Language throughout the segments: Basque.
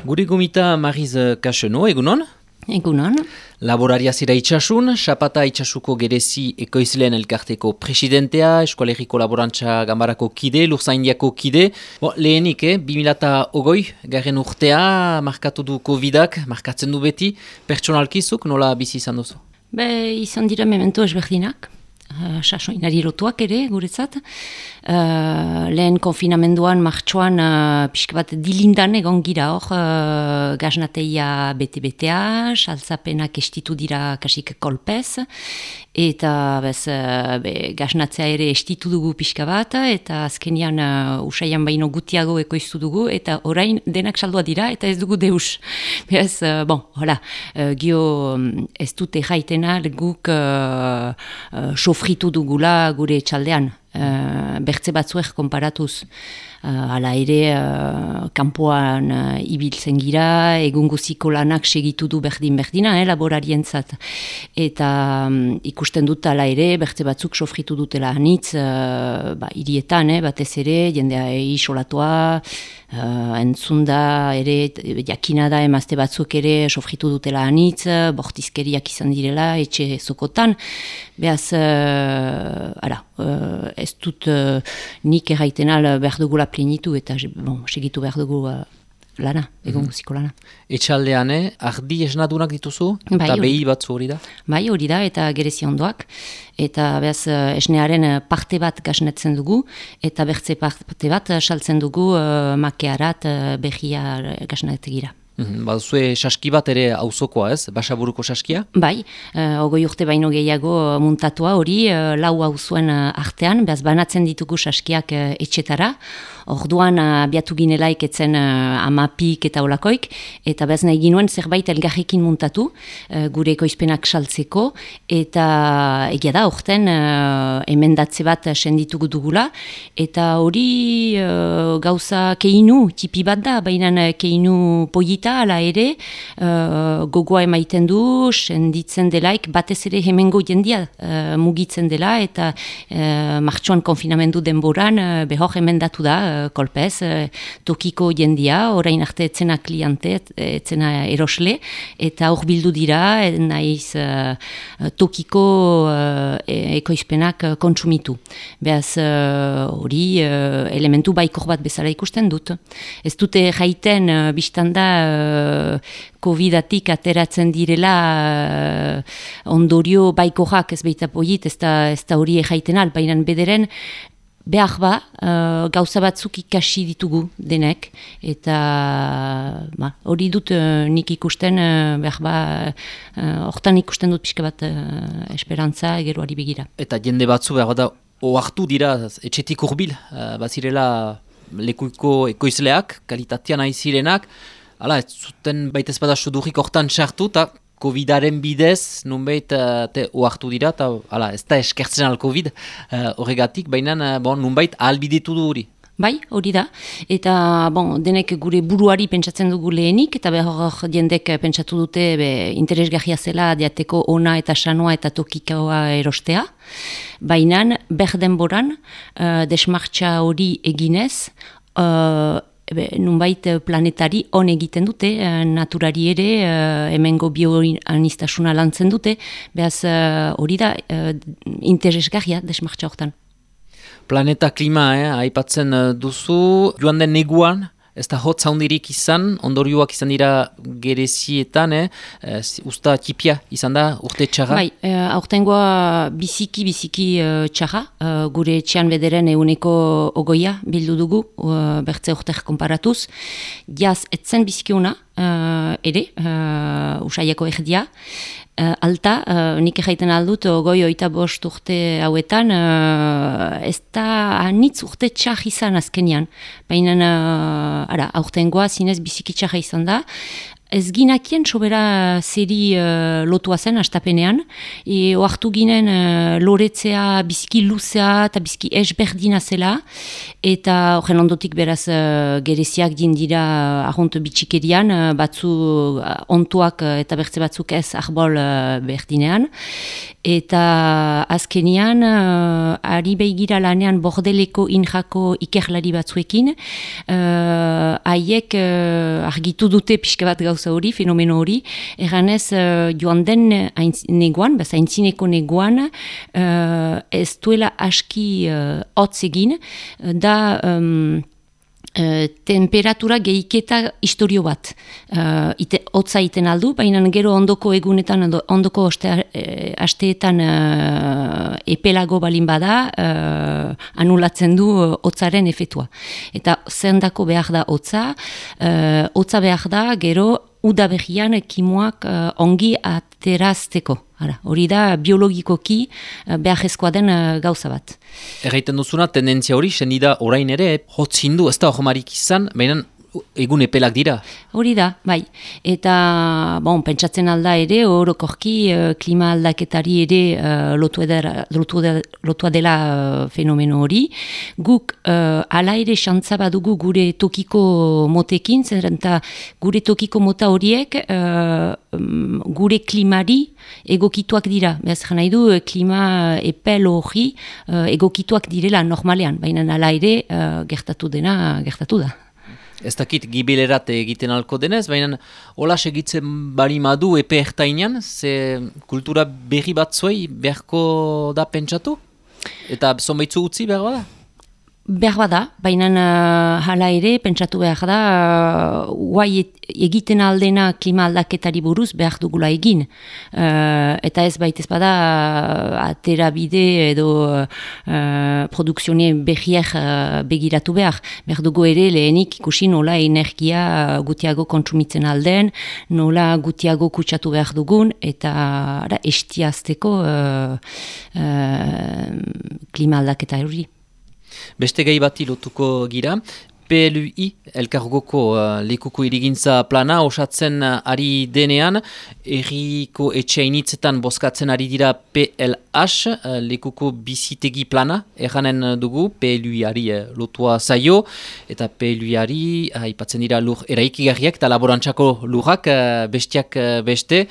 Guri gomita Mariz Kaseno, egunon? Egunon. Laboraria zira itxasun, Xapata itxasuko gerezi ekoizleen elkarteko presidentea, eskualeriko laborantza gambarako kide, lurzaindiako kide. Bo, lehenik, eh, 2008 garen urtea, markatu du COVID-ak, markatzen du beti, pertsonalkizuk nola bizi izan duzu? Be, izan dira memento ezberdinak uh, sasoinari lotuak ere, guretzat. Uh, lehen konfinamenduan, martxoan, uh, pixka bat dilindan egon gira hor, uh, gaznateia bete-betea, saltzapenak estitu dira kasik kolpez, eta bez, uh, be, gaznatzea ere estitu dugu pixka bat, eta azkenian uh, usaian baino gutiago ekoiztu dugu, eta orain denak saldua dira, eta ez dugu deus. Beraz, uh, bon, hola, uh, gio ez dute jaitena guk uh, uh, sofritu dugula gure txaldean, uh, bertze batzuek konparatuz. Uh, ala ere, uh, kanpoan uh, ibiltzen gira, egun guziko lanak segitu du berdin-berdina, eh, laborarientzat. Eta um, ikusten dut ala ere, bertze batzuk sofritu dutela anitz, uh, ba, irietan, eh, batez ere, jendea isolatua, uh, entzunda ere, jakina da emazte batzuk ere sofritu dutela anitz, bortizkeriak izan direla, etxe zokotan, behaz, uh, ara, uh, ez dut uh, nik erraiten al behar dugula plenitu eta bon, segitu behar dugu uh, lana, egon mm -hmm. lana. Etxaldean, eh? ardi esnadunak dituzu? Bai, eta behi batzu hori da? Bai, hori da, eta gerezi ondoak. Eta behaz, esnearen parte bat gasnetzen dugu, eta bertze parte bat saltzen dugu uh, makearat uh, behia gasnetegira. Mm -hmm. saski bat ere auzokoa ez, basaburuko saskia? Bai, uh, ogoi urte baino gehiago muntatua hori, uh, lau auzuen uh, artean, behaz banatzen ditugu saskiak uh, etxetara, orduan uh, biatu ginelaik etzen amapik eta olakoik, eta behaz nahi ginuen zerbait elgarrekin muntatu, uh, gure ekoizpenak saltzeko, eta egia da, orten uh, emendatze bat senditugu dugula, eta hori uh, gauza keinu, tipi bat da, baina keinu poita, ala ere uh, gogoa emaiten du, senditzen delaik, batez ere hemengo jendia uh, mugitzen dela, eta uh, martxuan konfinamendu denboran uh, behor emendatu da, uh, kolpez, uh, tokiko jendia, orain arte etzena kliente, etzena erosle, eta hor bildu dira, naiz uh, tokiko uh, ekoizpenak uh, kontsumitu. Beaz, hori uh, elementu baikor bat bezala ikusten dut. Ez dute jaiten, uh, biztanda, COVID-atik ateratzen direla uh, ondorio baiko ez behita poit, ez da hori ejaiten al, baina bederen behar ba, uh, gauza batzuk ikasi ditugu denek, eta ba, hori dut uh, nik ikusten, uh, behar ba, hortan ikusten dut pixka bat uh, esperantza egeruari begira. Eta jende batzu behar da, oartu dira, etxetik urbil, uh, bazirela lekuiko ekoizleak, kalitatean aizirenak, Hala, ez zuten baita ezpada sudurik hortan sartu, eta COVID-aren bidez, nunbait, uh, te oartu dira, eta ez da eskertzen al COVID uh, horregatik, baina uh, bon, nunbait albidetu du hori. Bai, hori da. Eta bon, denek gure buruari pentsatzen dugu lehenik, eta behar jendek pentsatu dute be, interesgahia zela diateko ona eta sanoa eta tokikaoa erostea. Baina, behar denboran, uh, desmartxa hori eginez, uh, Ebe, nunbait eh, planetari hon egiten dute, eh, naturari ere, uh, hemengo bioanistasuna lantzen dute, behaz hori da interesgarria desmartza hortan. Planeta klima, eh, aipatzen duzu, joan den neguan, ez da hotz handirik izan, ondorioak izan dira gerezietan, eh? eh usta tipia izan da, urte txarra? Bai, e, aurtengoa biziki, biziki uh, txarra, gure etxean bederen euneko ogoia bildu dugu, uh, bertze urteak konparatuz. Jaz, etzen bizikiuna, uh, ere, uh, usaiako erdia, uh, alta, uh, nik egiten aldut, goi oita bost urte hauetan, uh, ez da anitz urte txar izan azkenian. Baina, uh, ara, aurtengoa zinez biziki txarra izan da, Ez ginakien sobera zeri uh, lotua zen astapenean, e, oartu ginen uh, loretzea biziki luzea eta biziki esberdina zela, eta horren ondotik beraz uh, gereziak dindira ahont bitxikerian, uh, batzu uh, ontuak uh, eta bertze batzuk ez arbol uh, berdinean, eta azkenian uh, ari behigira lanean bordeleko injako ikerlari batzuekin, haiek uh, argitu dute pixka bat gauza hori, fenomeno hori, eganez uh, joan den neguan, baza intzineko neguan, uh, ez duela aski uh, hotz egin, da um, uh, temperatura gehiketa historio bat. Uh, ite, otza iten aldu, baina gero ondoko egunetan, ondoko uh, asteetan uh, epelago balin bada, uh, anulatzen du uh, otzaren efetua. Eta zendako behar da otza, uh, otza behar da gero udabegian kimoak uh, ongi aterazteko. hori da biologikoki uh, behar den uh, gauza bat. Erraiten duzuna, tendentzia hori, zen da orain ere, hotzindu, ez da hori izan, baina egun epelak dira. Hori da, bai. Eta, bon, pentsatzen alda ere, orokorki uh, klima aldaketari ere uh, lotua, dela, lotua dela uh, fenomeno hori. Guk uh, ala ere xantza badugu gure tokiko motekin, zer gure tokiko mota horiek uh, gure klimari egokituak dira. Beaz, jana du, klima epel hori uh, egokituak direla normalean, baina ala ere uh, gertatu dena, gertatu da. Ez dakit gibilerat egiten alko denez, baina hola segitzen bari madu epe ertainan, ze kultura berri bat zuei beharko da pentsatu? Eta zonbaitzu utzi behar bada? Behar bada, baina uh, hala ere, pentsatu behar da, uh, guai egiten aldena klima aldaketari buruz behar dugula egin. Uh, eta ez baitez bada, uh, atera bide edo uh, produkzione behiak uh, begiratu behar. Behar dugu ere lehenik ikusi nola energia gutiago kontsumitzen alden, nola gutiago kutsatu behar dugun, eta ara, estiazteko uh, uh, klima aldaketa hori. Beste gai bati lotuko gira, PLUI, elkargoko uh, lekuko irigintza plana, osatzen uh, ari denean, erriko etxeainitzetan boskatzen ari dira PLH, uh, lekuko bizitegi plana, erranen dugu, PLUI-ari uh, lotua zaio, eta PLUI-ari uh, ipatzen dira lur eraikigarriak eta laborantzako lurrak, uh, bestiak uh, beste,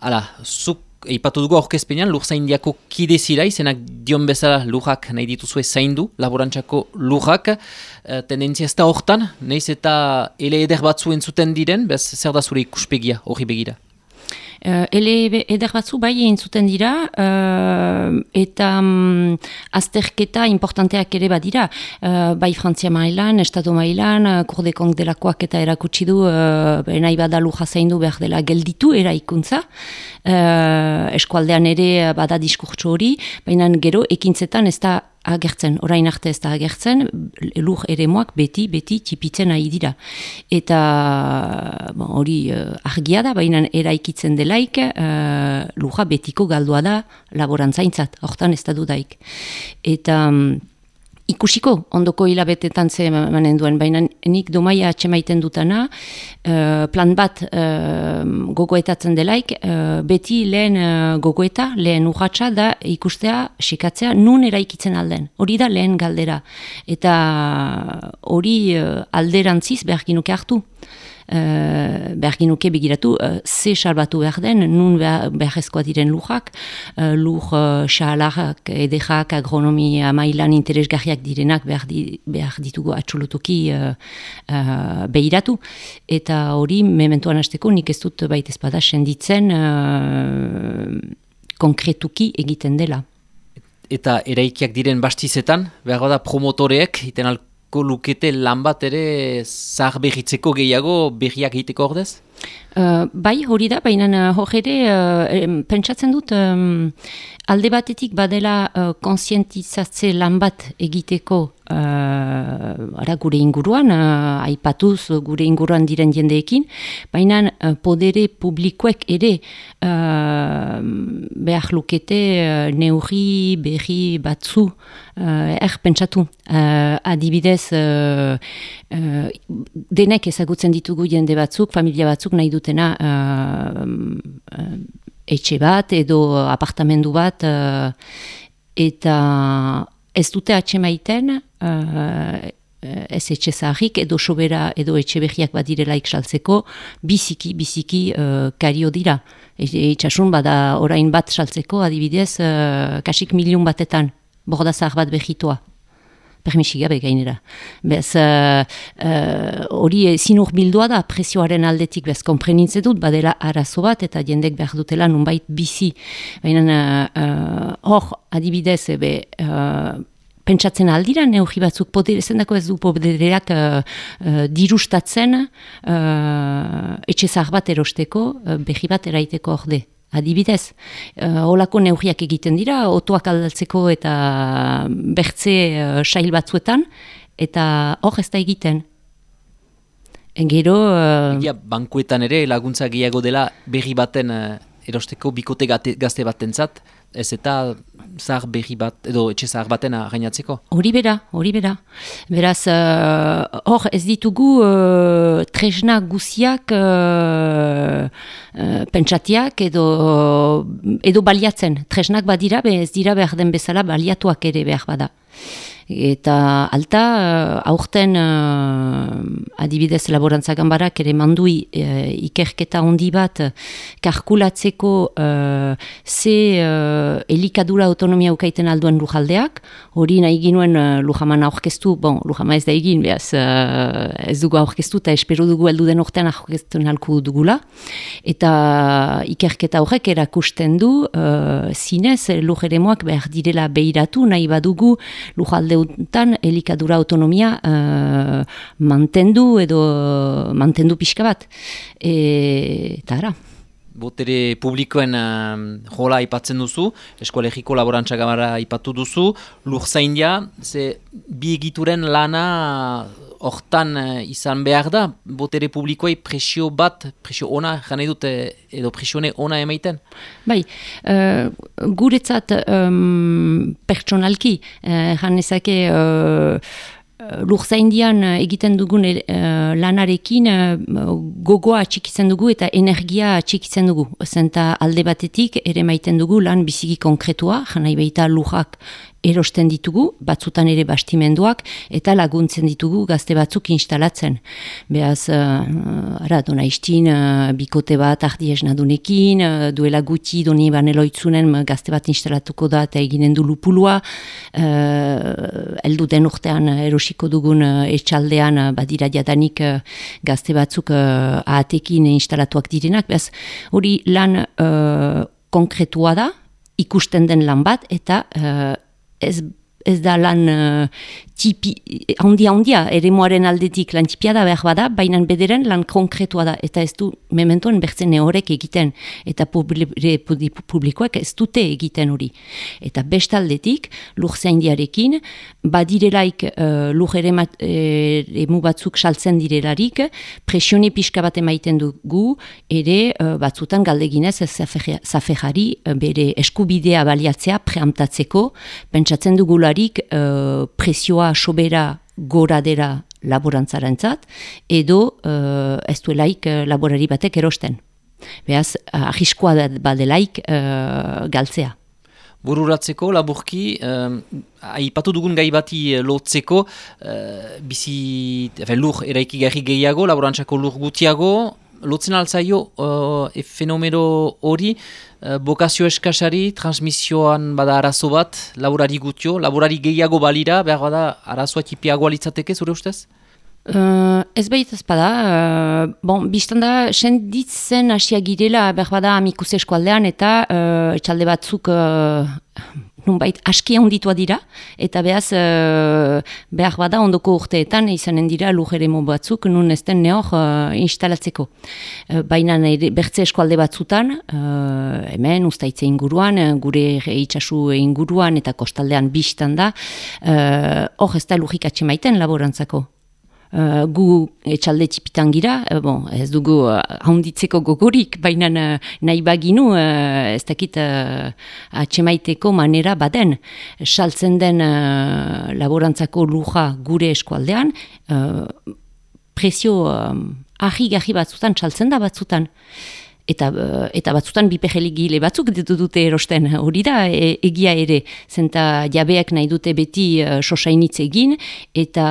Hala, zuk Eipatu dugu aurkezpenean lur zaindiako kide zira, izenak dion bezala lujak nahi dituzue zaindu, laborantzako lujak. E, tendentzia ez da hortan, nahiz eta ele eder batzuen zuten diren, bez zer da zure ikuspegia hori begira? Uh, ele eder batzu bai egin zuten dira uh, eta um, azterketa importanteak ere badira. Uh, bai Frantzia mailan, Estatu mailan, uh, kurdekong delakoak eta erakutsi du uh, nahi badalu jazain du behar dela gelditu eraikuntza. Uh, eskualdean ere bada diskurtso hori, baina gero ekintzetan ez da agertzen, orain arte ez da agertzen, lur ere moak beti, beti tipitzen nahi dira. Eta bon, hori uh, argia da, baina eraikitzen delaik, uh, lurra betiko galdua da laborantzaintzat, hortan ez da dudaik. Eta... Um, ikusiko ondoko hilabetetan ze manen duen, baina nik domaia atxemaiten dutana, uh, plan bat uh, gogoetatzen delaik, uh, beti lehen gogoeta, lehen urratxa da ikustea, sikatzea, nun eraikitzen alden. Hori da lehen galdera. Eta hori alderantziz behar ginuke hartu uh, behar ginuke begiratu uh, ze salbatu behar den, nun behar ezkoa diren lujak, uh, luj uh, xahalak, edekak, agronomia mailan interesgarriak direnak behar, di, behar ditugu atxolotoki uh, uh, behiratu. Eta hori, mementuan hasteko nik ez dut baita ezpada senditzen uh, konkretuki egiten dela. Eta eraikiak diren bastizetan, behar da promotoreek, iten beharko lukete lan bat ere zahar behitzeko gehiago behiak egiteko ordez? Uh, bai, hori da, baina uh, hor ere, uh, pentsatzen dut, um, alde batetik badela uh, konsientizatze lan bat egiteko uh, ara gure inguruan, uh, aipatuz gure inguruan diren jendeekin, baina uh, podere publikoek ere uh, behar lukete uh, neurri berri batzu uh, er pentsatu. Uh, adibidez, uh, uh, denek ezagutzen ditugu jende batzuk, familia batzuk nahi dutena uh, uh, etxe bat edo apartamendu bat uh, eta ez dute atxe maiten uh, ez etxe zaharrik edo sobera edo etxe behiak badirelaik saltzeko biziki, biziki uh, kario dira. E, itxasun bada orain bat saltzeko adibidez uh, kasik milion batetan borda zahar bat behitoa. Permisi gabe gainera. Bez, hori uh, uh, ezin bildua da presioaren aldetik bez komprenintze dut, badela arazo bat eta jendek behar dutela nunbait bizi. Baina hor uh, adibidez ebe pentsatzen aldira, neuhi batzuk podere, zendako ez du podereak uh, uh, dirustatzen uh, etxe zahar bat erosteko, uh, behi bat eraiteko orde. Adibidez, uh, olako neugiak egiten dira, otoak aldaltzeko eta bertze uh, sail batzuetan, eta hor ez da egiten. Gero... Uh, bankuetan ere laguntza gehiago dela berri baten uh, erosteko bikote gazte batentzat, ez eta zahar berri bat, edo etxe zahar batena gainatzeko? Hori bera, hori bera. Beraz, uh, hor ez ditugu uh, tresna guziak uh, uh, pentsatiak edo, edo baliatzen. Tresnak badira, be ez dira behar den bezala baliatuak ere behar bada. Eta alta, uh, aurten uh, adibidez laborantza gambarak ere mandui uh, ikerketa handi bat karkulatzeko uh, ze uh, elikadura autonomia ukaiten alduen lujaldeak, hori nahi ginuen uh, lujaman aurkeztu, bon, lujama ez da egin, behaz, ez dugu aurkeztu eta espero dugu heldu den urtean aurkeztu nalku dugula. Eta ikerketa horrek erakusten du, uh, zinez lujeremoak behar direla behiratu, nahi badugu lujalde untan elikadura autonomia uh, mantendu edo mantendu pixka bat. E, eta ara. Botere publikoen uh, jola aipatzen duzu, eskolegiko laborantza gamara aipatu duzu, lur zain ze bi egituren lana hortan uh, izan behar da, botere publikoei presio bat, presio ona, jane dut, edo presione ona emaiten? Bai, uh, guretzat um, pertsonalki, uh, janezake... Uh, Lurza egiten dugun lanarekin gogoa atxikitzen dugu eta energia atxikitzen dugu. Zenta alde batetik ere maiten dugu lan biziki konkretua, janai behita lujak erosten ditugu, batzutan ere bastimenduak, eta laguntzen ditugu gazte batzuk instalatzen. Beaz, uh, ara, dona istin, uh, bikote bat ardi esnadunekin, uh, duela guti doni baneloitzunen gazte bat instalatuko da eta eginen du lupulua, uh, eldu den urtean erosiko dugun uh, etxaldean uh, badira jadanik uh, gazte batzuk uh, ahatekin instalatuak direnak, beaz, hori lan uh, konkretua da, ikusten den lan bat, eta ez, ez da lan uh, tipi, handia handia, ere moaren aldetik lan tipia da behar bada, baina bederen lan konkretua da, eta ez du mementoan bertzen horrek egiten, eta publikoak ez dute egiten hori. Eta bestaldetik, lur zaindiarekin, badirelaik uh, lur ere uh, batzuk saltzen direlarik, presione pixka bat emaiten dugu, ere uh, batzutan galdeginez zafejari uh, bere eskubidea baliatzea preamtatzeko, pentsatzen dugularik uh, presioa sobera gora dera laborantzarentzat edo uh, ez duelaik uh, laborari batek erosten. Beaz, ahiskoa badelaik uh, galtzea. Bururatzeko, laburki, uh, aipatu dugun gai bati lotzeko, uh, bizi, efe, lur eraiki gehiago, laborantzako lur gutiago, lotzen altzaio uh, e fenomeno hori, bokazio eskasari, transmisioan bada arazo bat, laborari gutio, laborari gehiago balira, behar bada arazoa tipiago alitzateke, zure ustez? Uh, ez behit ez uh, bon, biztan da, senditzen asia girela, behar bada amikus eskualdean, eta uh, etxalde batzuk nunbait aski handitua dira, eta behaz, uh, behar bada ondoko urteetan izanen dira lujeremo batzuk, nun ez den neor uh, instalatzeko. Uh, Baina bertze eskualde batzutan, uh, hemen, ustaitze inguruan, gure itxasu inguruan eta kostaldean biztan da, hor uh, ez da lujik maiten laborantzako. Uh, gu etxalde txipitan gira, uh, bon, ez dugu uh, haunditzeko gogorik, baina uh, nahi baginu uh, ez dakit uh, atxemaiteko manera baden. Saltzen den uh, laborantzako luja gure eskualdean, uh, presio um, ahi-gahi batzutan saltzen da batzutan. Eta, uh, eta batzutan bipejeligile batzuk ditu dute erosten, hori da e, egia ere, zenta jabeak nahi dute beti uh, sosainitz egin, eta,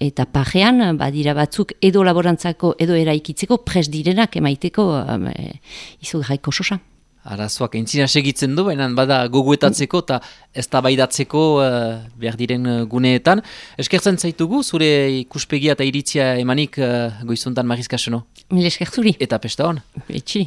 eta pajean, badira batzuk edo laborantzako edo eraikitzeko pres direnak emaiteko um, e, izu sosa arazoak entzina segitzen du, baina bada goguetatzeko eta ez da baidatzeko uh, behar diren uh, guneetan. Eskertzen zaitugu, zure ikuspegia eta iritzia emanik uh, goizuntan marizkasuno? Mil eskertzuri. Eta pesta hon? Betxi.